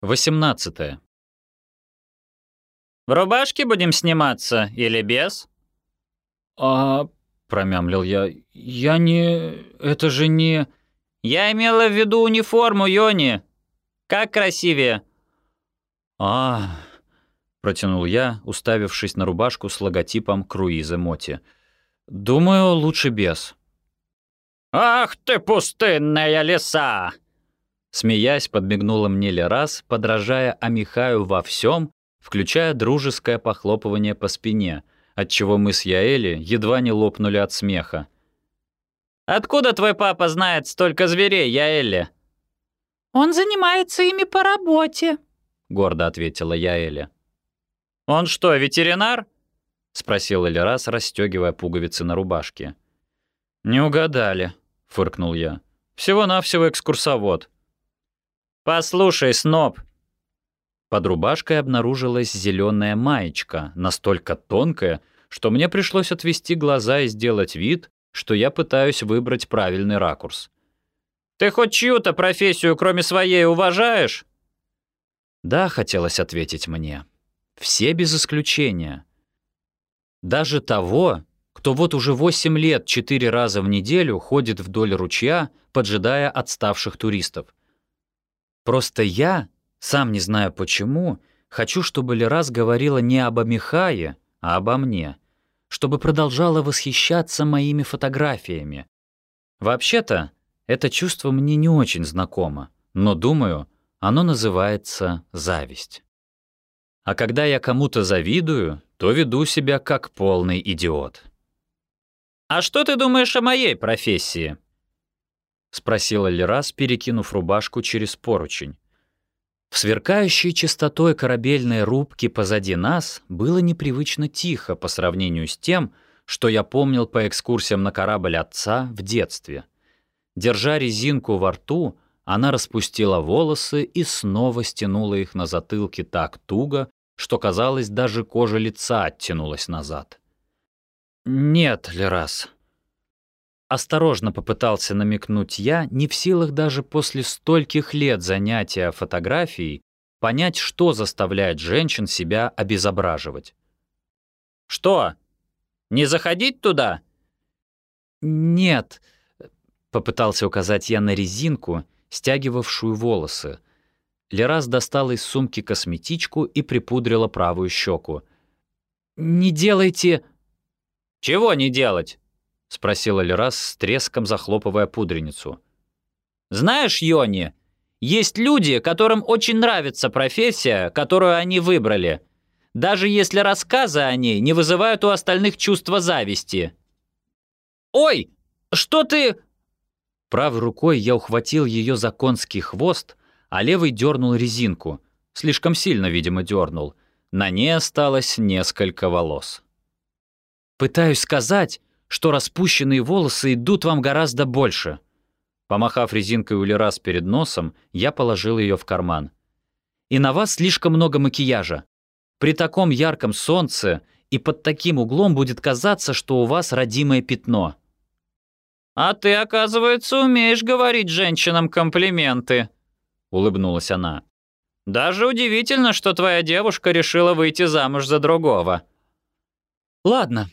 18. В рубашке будем сниматься или без? «А...» — промямлил я. «Я не... Это же не...» Я имела в виду униформу, Йони. Как красивее. «А...» — протянул я, уставившись на рубашку с логотипом круиза Моти. «Думаю, лучше без». «Ах ты, пустынная леса!» Смеясь, подмигнула мне Лерас, подражая Амихаю во всем, включая дружеское похлопывание по спине, отчего мы с Яэли едва не лопнули от смеха. «Откуда твой папа знает столько зверей, Яэли?» «Он занимается ими по работе», — гордо ответила Яэли. «Он что, ветеринар?» — спросил Элерас, расстегивая пуговицы на рубашке. «Не угадали», — фыркнул я. «Всего-навсего экскурсовод». «Послушай, Сноб!» Под рубашкой обнаружилась зеленая маечка, настолько тонкая, что мне пришлось отвести глаза и сделать вид, что я пытаюсь выбрать правильный ракурс. «Ты хоть чью-то профессию, кроме своей, уважаешь?» Да, хотелось ответить мне. Все без исключения. Даже того, кто вот уже 8 лет четыре раза в неделю ходит вдоль ручья, поджидая отставших туристов. Просто я, сам не знаю почему, хочу, чтобы Лерас говорила не об Амихае, а обо мне, чтобы продолжала восхищаться моими фотографиями. Вообще-то, это чувство мне не очень знакомо, но, думаю, оно называется зависть. А когда я кому-то завидую, то веду себя как полный идиот. «А что ты думаешь о моей профессии?» — спросила Лерас, перекинув рубашку через поручень. В сверкающей чистотой корабельной рубки позади нас было непривычно тихо по сравнению с тем, что я помнил по экскурсиям на корабль отца в детстве. Держа резинку во рту, она распустила волосы и снова стянула их на затылке так туго, что, казалось, даже кожа лица оттянулась назад. «Нет, Лерас», Осторожно попытался намекнуть я, не в силах даже после стольких лет занятия фотографией понять, что заставляет женщин себя обезображивать. «Что? Не заходить туда?» «Нет», — попытался указать я на резинку, стягивавшую волосы. Лерас достала из сумки косметичку и припудрила правую щеку. «Не делайте...» «Чего не делать?» — спросила Лерас с треском захлопывая пудреницу. «Знаешь, Йони, есть люди, которым очень нравится профессия, которую они выбрали, даже если рассказы о ней не вызывают у остальных чувства зависти». «Ой, что ты...» Правой рукой я ухватил ее за конский хвост, а левый дернул резинку. Слишком сильно, видимо, дернул. На ней осталось несколько волос. «Пытаюсь сказать, что распущенные волосы идут вам гораздо больше». Помахав резинкой у Лерас перед носом, я положил ее в карман. «И на вас слишком много макияжа. При таком ярком солнце и под таким углом будет казаться, что у вас родимое пятно». «А ты, оказывается, умеешь говорить женщинам комплименты», — улыбнулась она. «Даже удивительно, что твоя девушка решила выйти замуж за другого». «Ладно»,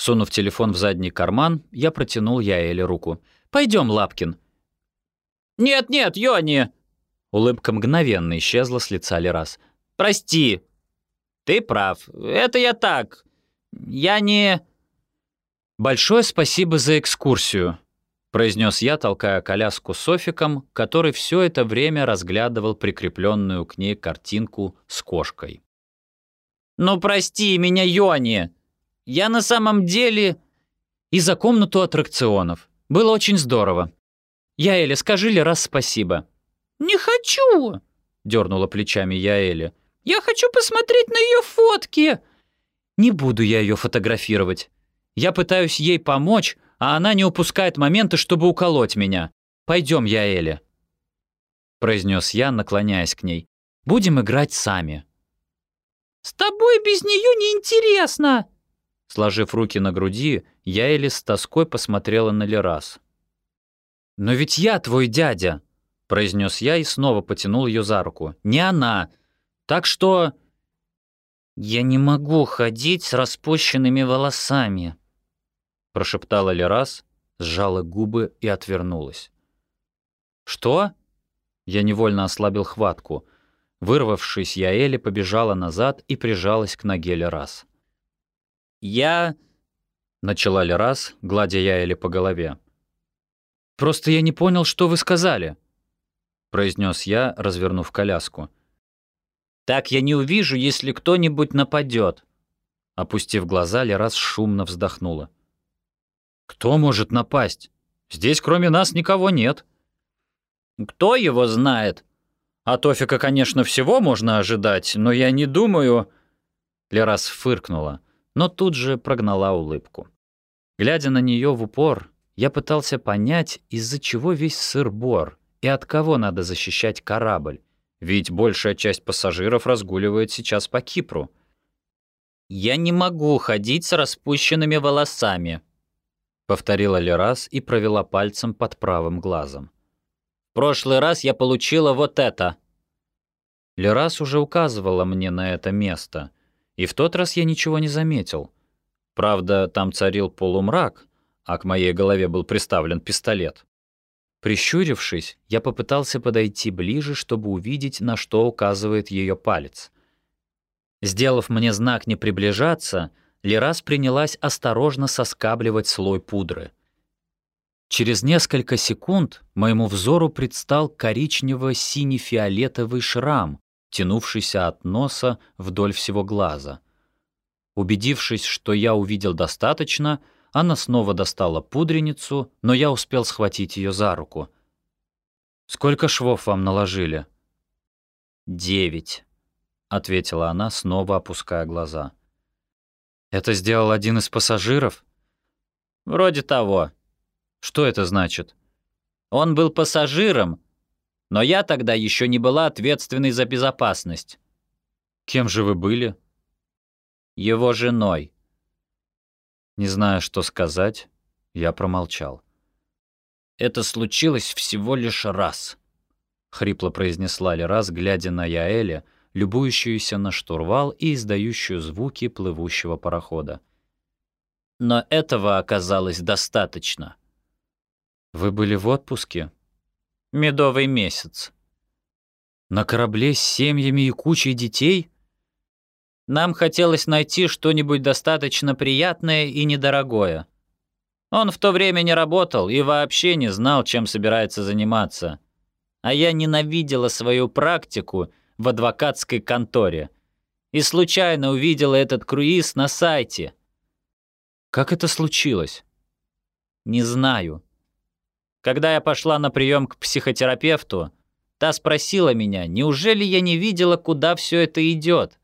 Сунув телефон в задний карман, я протянул Яэле руку. «Пойдем, Лапкин». «Нет-нет, Йони!» Улыбка мгновенно исчезла с лица Лерас. «Прости. Ты прав. Это я так. Я не...» «Большое спасибо за экскурсию», — произнес я, толкая коляску Софиком, который все это время разглядывал прикрепленную к ней картинку с кошкой. «Ну прости меня, Йони!» Я на самом деле...» «И за комнату аттракционов. Было очень здорово. Яэля, скажи ли раз спасибо?» «Не хочу!» — дернула плечами Яэля. «Я хочу посмотреть на ее фотки!» «Не буду я ее фотографировать. Я пытаюсь ей помочь, а она не упускает моменты, чтобы уколоть меня. Пойдем, Яэля!» произнес я, наклоняясь к ней. «Будем играть сами». «С тобой без нее неинтересно!» Сложив руки на груди, я Элли с тоской посмотрела на Лерас. «Но ведь я твой дядя!» произнес я и снова потянул ее за руку. «Не она! Так что...» «Я не могу ходить с распущенными волосами», — прошептала Лерас, сжала губы и отвернулась. «Что?» Я невольно ослабил хватку. Вырвавшись, я Элли побежала назад и прижалась к ноге Лерас. «Я...» — начала Лерас, гладя Яэли по голове. «Просто я не понял, что вы сказали», — произнес я, развернув коляску. «Так я не увижу, если кто-нибудь нападет». Опустив глаза, Лерас шумно вздохнула. «Кто может напасть? Здесь кроме нас никого нет». «Кто его знает?» «От Офика, конечно, всего можно ожидать, но я не думаю...» Лерас фыркнула, но тут же прогнала улыбку. Глядя на нее в упор, я пытался понять, из-за чего весь сыр-бор и от кого надо защищать корабль, ведь большая часть пассажиров разгуливает сейчас по Кипру. «Я не могу ходить с распущенными волосами», — повторила Лерас и провела пальцем под правым глазом. «В прошлый раз я получила вот это». Лерас уже указывала мне на это место, и в тот раз я ничего не заметил. Правда, там царил полумрак, а к моей голове был приставлен пистолет. Прищурившись, я попытался подойти ближе, чтобы увидеть, на что указывает ее палец. Сделав мне знак не приближаться, Лерас принялась осторожно соскабливать слой пудры. Через несколько секунд моему взору предстал коричнево-сине-фиолетовый шрам, тянувшийся от носа вдоль всего глаза. Убедившись, что я увидел достаточно, она снова достала пудреницу, но я успел схватить ее за руку. «Сколько швов вам наложили?» «Девять», — ответила она, снова опуская глаза. «Это сделал один из пассажиров?» «Вроде того». «Что это значит?» «Он был пассажиром, но я тогда еще не была ответственной за безопасность». «Кем же вы были?» «Его женой». Не зная, что сказать, я промолчал. «Это случилось всего лишь раз», — хрипло произнесла Лерас, глядя на Яэля, любующуюся на штурвал и издающую звуки плывущего парохода. «Но этого оказалось достаточно». «Вы были в отпуске?» «Медовый месяц». «На корабле с семьями и кучей детей?» Нам хотелось найти что-нибудь достаточно приятное и недорогое. Он в то время не работал и вообще не знал, чем собирается заниматься. А я ненавидела свою практику в адвокатской конторе и случайно увидела этот круиз на сайте. Как это случилось? Не знаю. Когда я пошла на прием к психотерапевту, та спросила меня, неужели я не видела, куда все это идет.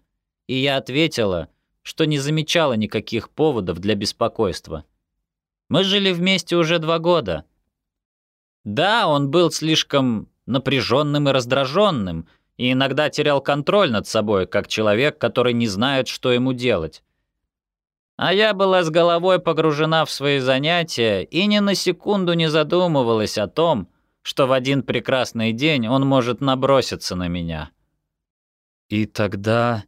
И я ответила, что не замечала никаких поводов для беспокойства. Мы жили вместе уже два года. Да, он был слишком напряженным и раздраженным, и иногда терял контроль над собой, как человек, который не знает, что ему делать. А я была с головой погружена в свои занятия и ни на секунду не задумывалась о том, что в один прекрасный день он может наброситься на меня. И тогда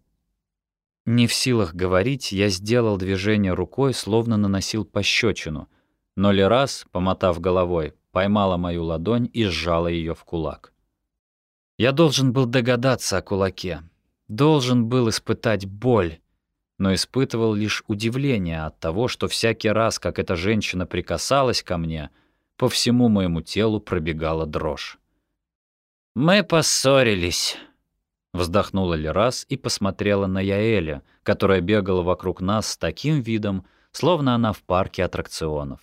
не в силах говорить, я сделал движение рукой, словно наносил пощечину. Но Лерас, помотав головой, поймала мою ладонь и сжала ее в кулак. Я должен был догадаться о кулаке. Должен был испытать боль, но испытывал лишь удивление от того, что всякий раз, как эта женщина прикасалась ко мне, по всему моему телу пробегала дрожь. «Мы поссорились», Вздохнула Лерас и посмотрела на Яэля, которая бегала вокруг нас с таким видом, словно она в парке аттракционов.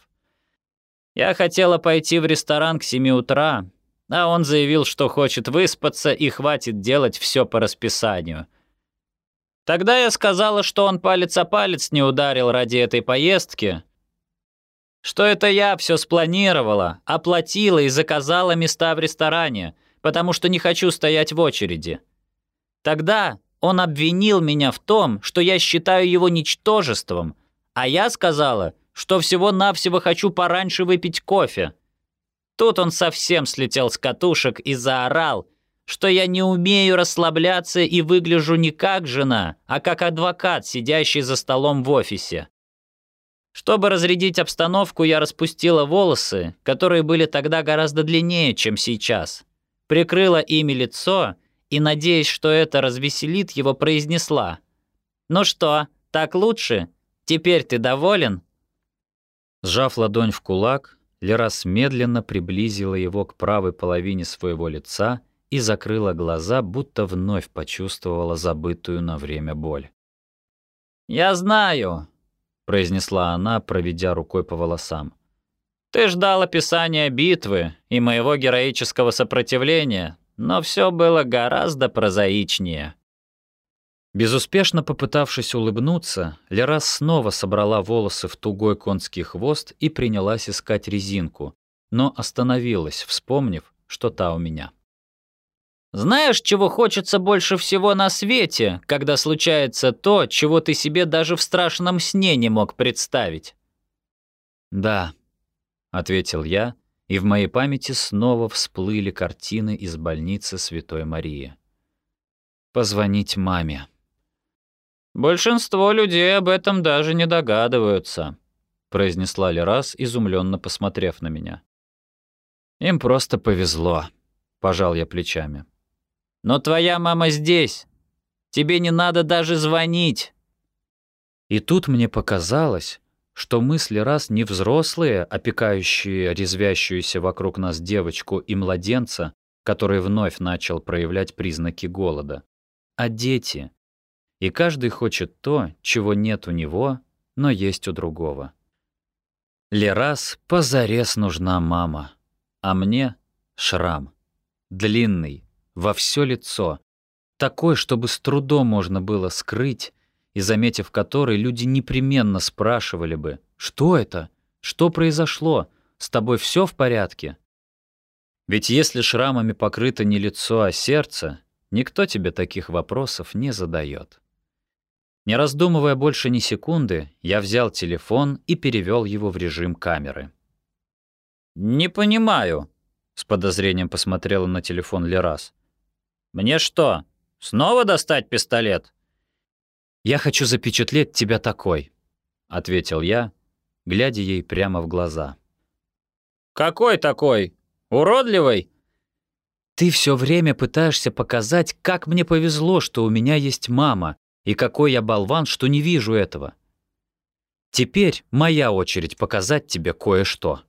«Я хотела пойти в ресторан к семи утра, а он заявил, что хочет выспаться и хватит делать все по расписанию. Тогда я сказала, что он палец о палец не ударил ради этой поездки, что это я все спланировала, оплатила и заказала места в ресторане, потому что не хочу стоять в очереди. Тогда он обвинил меня в том, что я считаю его ничтожеством, а я сказала, что всего-навсего хочу пораньше выпить кофе. Тут он совсем слетел с катушек и заорал, что я не умею расслабляться и выгляжу не как жена, а как адвокат, сидящий за столом в офисе. Чтобы разрядить обстановку, я распустила волосы, которые были тогда гораздо длиннее, чем сейчас. Прикрыла ими лицо и, надеясь, что это развеселит, его произнесла. «Ну что, так лучше? Теперь ты доволен?» Сжав ладонь в кулак, Лерас медленно приблизила его к правой половине своего лица и закрыла глаза, будто вновь почувствовала забытую на время боль. «Я знаю», — произнесла она, проведя рукой по волосам. «Ты ждал описания битвы и моего героического сопротивления, но все было гораздо прозаичнее». Безуспешно попытавшись улыбнуться, Лерас снова собрала волосы в тугой конский хвост и принялась искать резинку, но остановилась, вспомнив, что та у меня. «Знаешь, чего хочется больше всего на свете, когда случается то, чего ты себе даже в страшном сне не мог представить?» «Да», — ответил я, и в моей памяти снова всплыли картины из больницы Святой Марии. «Позвонить маме». «Большинство людей об этом даже не догадываются», — произнесла Лерас, изумленно посмотрев на меня. «Им просто повезло», — пожал я плечами. «Но твоя мама здесь. Тебе не надо даже звонить». И тут мне показалось, что мысли раз не взрослые, опекающие резвящуюся вокруг нас девочку и младенца, который вновь начал проявлять признаки голода, а дети, и каждый хочет то, чего нет у него, но есть у другого. Лерас позарез нужна мама, а мне — шрам. Длинный, во все лицо. Такой, чтобы с трудом можно было скрыть, и, заметив который, люди непременно спрашивали бы, «Что это? Что произошло? С тобой все в порядке?» Ведь если шрамами покрыто не лицо, а сердце, никто тебе таких вопросов не задает. Не раздумывая больше ни секунды, я взял телефон и перевел его в режим камеры. «Не понимаю», — с подозрением посмотрела на телефон Лерас. «Мне что, снова достать пистолет?» «Я хочу запечатлеть тебя такой», — ответил я, глядя ей прямо в глаза. «Какой такой? Уродливый?» «Ты все время пытаешься показать, как мне повезло, что у меня есть мама, и какой я болван, что не вижу этого. Теперь моя очередь показать тебе кое-что.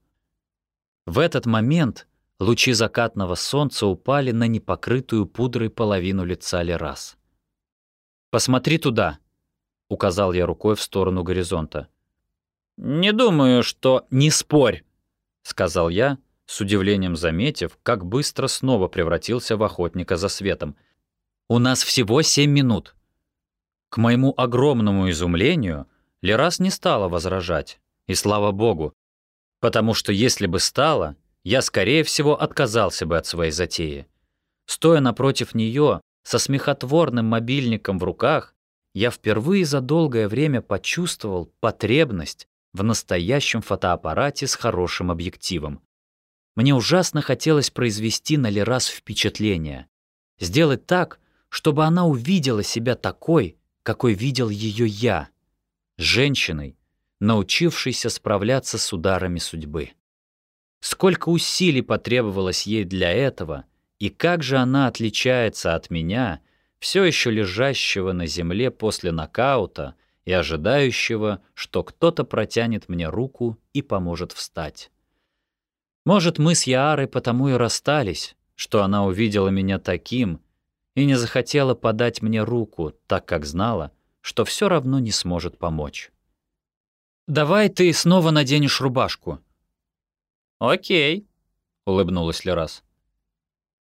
В этот момент лучи закатного солнца упали на непокрытую пудрой половину лица Лерас. «Посмотри туда», — указал я рукой в сторону горизонта. «Не думаю, что...» «Не спорь», — сказал я, с удивлением заметив, как быстро снова превратился в охотника за светом. «У нас всего семь минут. К моему огромному изумлению, Лерас не стала возражать, и слава богу, потому что если бы стала, я, скорее всего, отказался бы от своей затеи. Стоя напротив нее, со смехотворным мобильником в руках, я впервые за долгое время почувствовал потребность в настоящем фотоаппарате с хорошим объективом. Мне ужасно хотелось произвести на Лерас впечатление. Сделать так, чтобы она увидела себя такой, какой видел ее я, женщиной, научившейся справляться с ударами судьбы. Сколько усилий потребовалось ей для этого, и как же она отличается от меня, все еще лежащего на земле после нокаута и ожидающего, что кто-то протянет мне руку и поможет встать. Может, мы с Яарой потому и расстались, что она увидела меня таким, и не захотела подать мне руку, так как знала, что все равно не сможет помочь. «Давай ты снова наденешь рубашку». «Окей», — улыбнулась Лерас.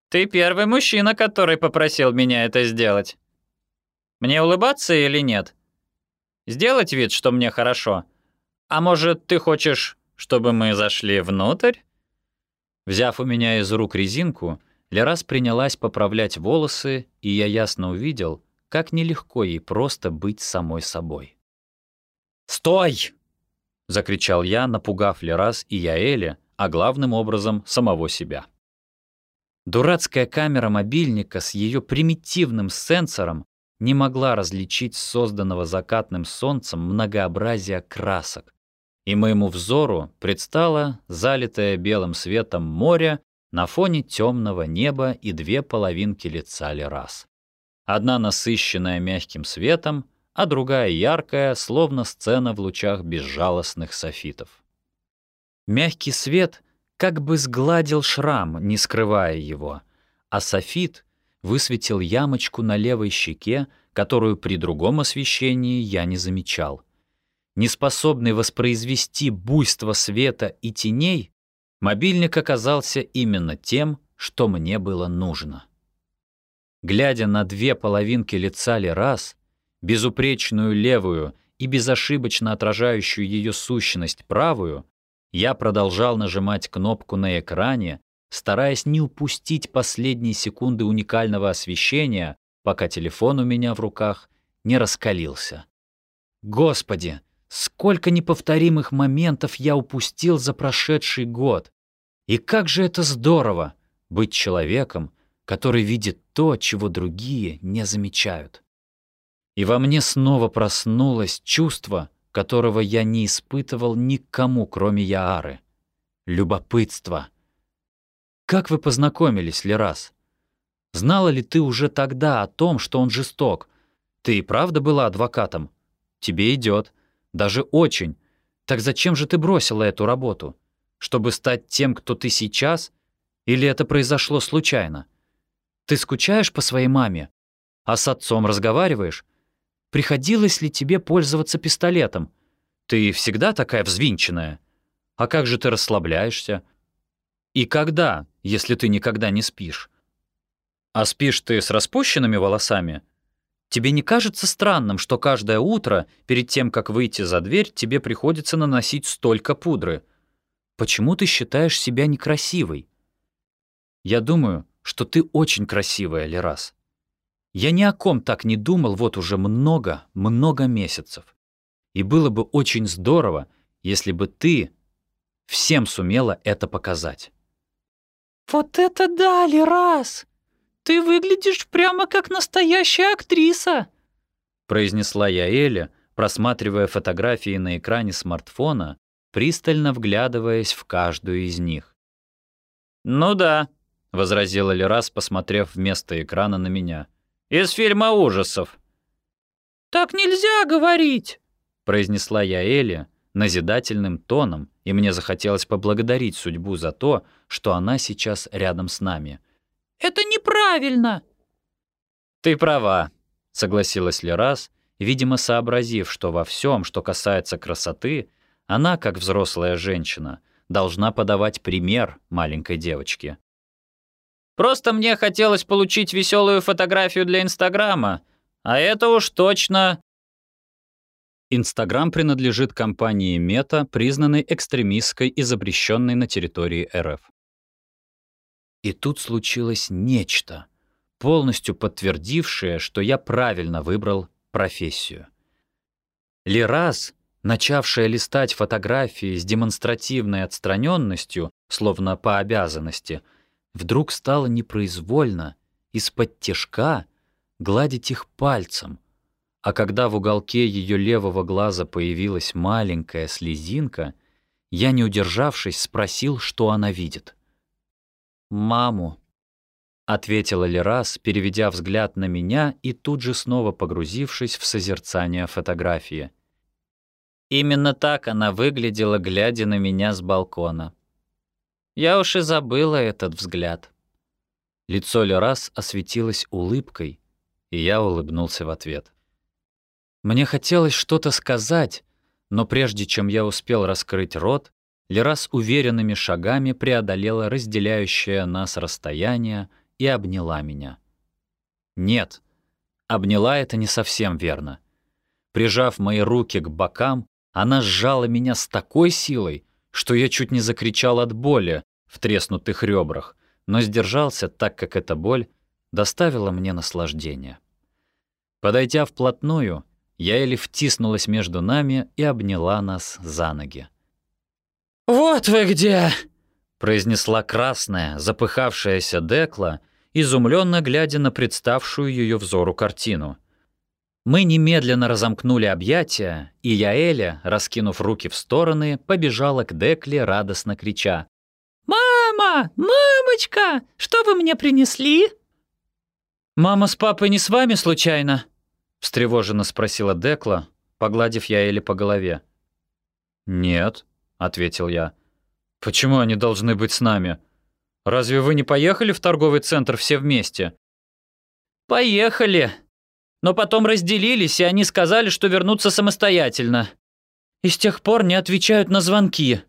«Ты первый мужчина, который попросил меня это сделать. Мне улыбаться или нет? Сделать вид, что мне хорошо? А может, ты хочешь, чтобы мы зашли внутрь?» Взяв у меня из рук резинку, Лерас принялась поправлять волосы, и я ясно увидел, как нелегко ей просто быть самой собой. «Стой!» — закричал я, напугав Лерас и Яэля, а главным образом самого себя. Дурацкая камера мобильника с ее примитивным сенсором не могла различить созданного закатным солнцем многообразие красок, и моему взору предстало залитое белым светом море на фоне темного неба и две половинки лица Лерас. Одна насыщенная мягким светом, а другая яркая, словно сцена в лучах безжалостных софитов. Мягкий свет как бы сгладил шрам, не скрывая его, а софит высветил ямочку на левой щеке, которую при другом освещении я не замечал. Неспособный воспроизвести буйство света и теней, мобильник оказался именно тем, что мне было нужно. Глядя на две половинки лица Лерас, безупречную левую и безошибочно отражающую ее сущность правую, я продолжал нажимать кнопку на экране, стараясь не упустить последние секунды уникального освещения, пока телефон у меня в руках не раскалился. Господи, сколько неповторимых моментов я упустил за прошедший год! И как же это здорово — быть человеком, который видит то, чего другие не замечают. И во мне снова проснулось чувство, которого я не испытывал никому, кроме Яары. Любопытство. Как вы познакомились, Лерас? Знала ли ты уже тогда о том, что он жесток? Ты и правда была адвокатом? Тебе идет. Даже очень. Так зачем же ты бросила эту работу? Чтобы стать тем, кто ты сейчас? Или это произошло случайно? Ты скучаешь по своей маме? А с отцом разговариваешь? Приходилось ли тебе пользоваться пистолетом? Ты всегда такая взвинченная. А как же ты расслабляешься? И когда, если ты никогда не спишь? А спишь ты с распущенными волосами? Тебе не кажется странным, что каждое утро, перед тем, как выйти за дверь, тебе приходится наносить столько пудры? Почему ты считаешь себя некрасивой? Я думаю, что ты очень красивая, Лерас. Я ни о ком так не думал вот уже много, много месяцев. И было бы очень здорово, если бы ты всем сумела это показать. «Вот это да, Лерас! Ты выглядишь прямо как настоящая актриса!» произнесла я Эле, просматривая фотографии на экране смартфона, пристально вглядываясь в каждую из них. «Ну да», — возразила Лерас, посмотрев вместо экрана на меня. «Из фильма ужасов». «Так нельзя говорить», — произнесла я Эле назидательным тоном, и мне захотелось поблагодарить судьбу за то, что она сейчас рядом с нами. «Это неправильно!» «Ты права», — согласилась Лерас, видимо, сообразив, что во всем, что касается красоты, она, как взрослая женщина, должна подавать пример маленькой девочке. Просто мне хотелось получить веселую фотографию для Инстаграма, а это уж точно...» Инстаграм принадлежит компании Мета, признанной экстремистской и запрещенной на территории РФ. И тут случилось нечто, полностью подтвердившее, что я правильно выбрал профессию. Лераз, начавшая листать фотографии с демонстративной отстраненностью, словно по обязанности — вдруг стало непроизвольно, из-под тяжка, гладить их пальцем, а когда в уголке ее левого глаза появилась маленькая слезинка, я, не удержавшись, спросил, что она видит. «Маму», — ответила Лерас, переведя взгляд на меня и тут же снова погрузившись в созерцание фотографии. Именно так она выглядела, глядя на меня с балкона. Я уж и забыла этот взгляд. Лицо Лерас осветилось улыбкой, и я улыбнулся в ответ. Мне хотелось что-то сказать, но прежде чем я успел раскрыть рот, Лерас уверенными шагами преодолела разделяющее нас расстояние и обняла меня. Нет, обняла это не совсем верно. Прижав мои руки к бокам, она сжала меня с такой силой, что я чуть не закричал от боли в треснутых ребрах, но сдержался, так как эта боль доставила мне наслаждение. Подойдя вплотную, я еле втиснулась между нами и обняла нас за ноги. «Вот вы где!» произнесла красная, запыхавшаяся Декла, изумленно глядя на представшую ее взору картину. Мы немедленно разомкнули объятия, и Яэля, раскинув руки в стороны, побежала к Декле, радостно крича. «Мама! Мамочка! Что вы мне принесли?» «Мама с папой не с вами случайно?» — встревоженно спросила Декла, погладив Яэле по голове. «Нет», — ответил я. «Почему они должны быть с нами? Разве вы не поехали в торговый центр все вместе?» «Поехали. Но потом разделились, и они сказали, что вернутся самостоятельно. И с тех пор не отвечают на звонки».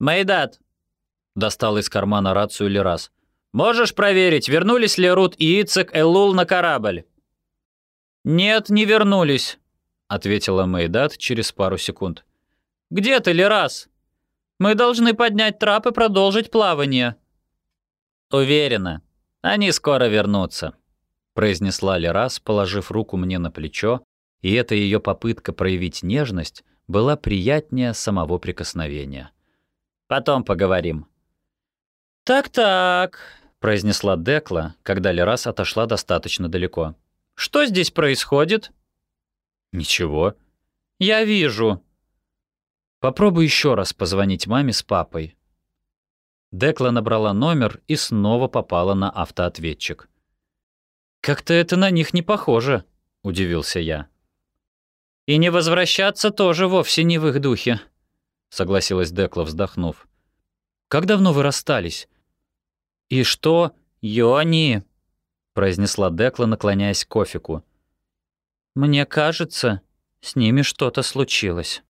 «Майдат», — достал из кармана рацию Лерас, «можешь проверить, вернулись ли Рут и Ицек Элул на корабль?» «Нет, не вернулись», — ответила Майдат через пару секунд. «Где ты, Лерас? Мы должны поднять трап и продолжить плавание». «Уверена, они скоро вернутся», — произнесла Лерас, положив руку мне на плечо, и эта ее попытка проявить нежность была приятнее самого прикосновения. «Потом поговорим». «Так-так», — произнесла Декла, когда Лерас отошла достаточно далеко. «Что здесь происходит?» «Ничего». «Я вижу», Попробуй еще раз позвонить маме с папой». Декла набрала номер и снова попала на автоответчик. «Как-то это на них не похоже», — удивился я. «И не возвращаться тоже вовсе не в их духе», — согласилась Декла, вздохнув. «Как давно вы расстались?» «И что, Йони?» — произнесла Декла, наклоняясь к кофику. «Мне кажется, с ними что-то случилось».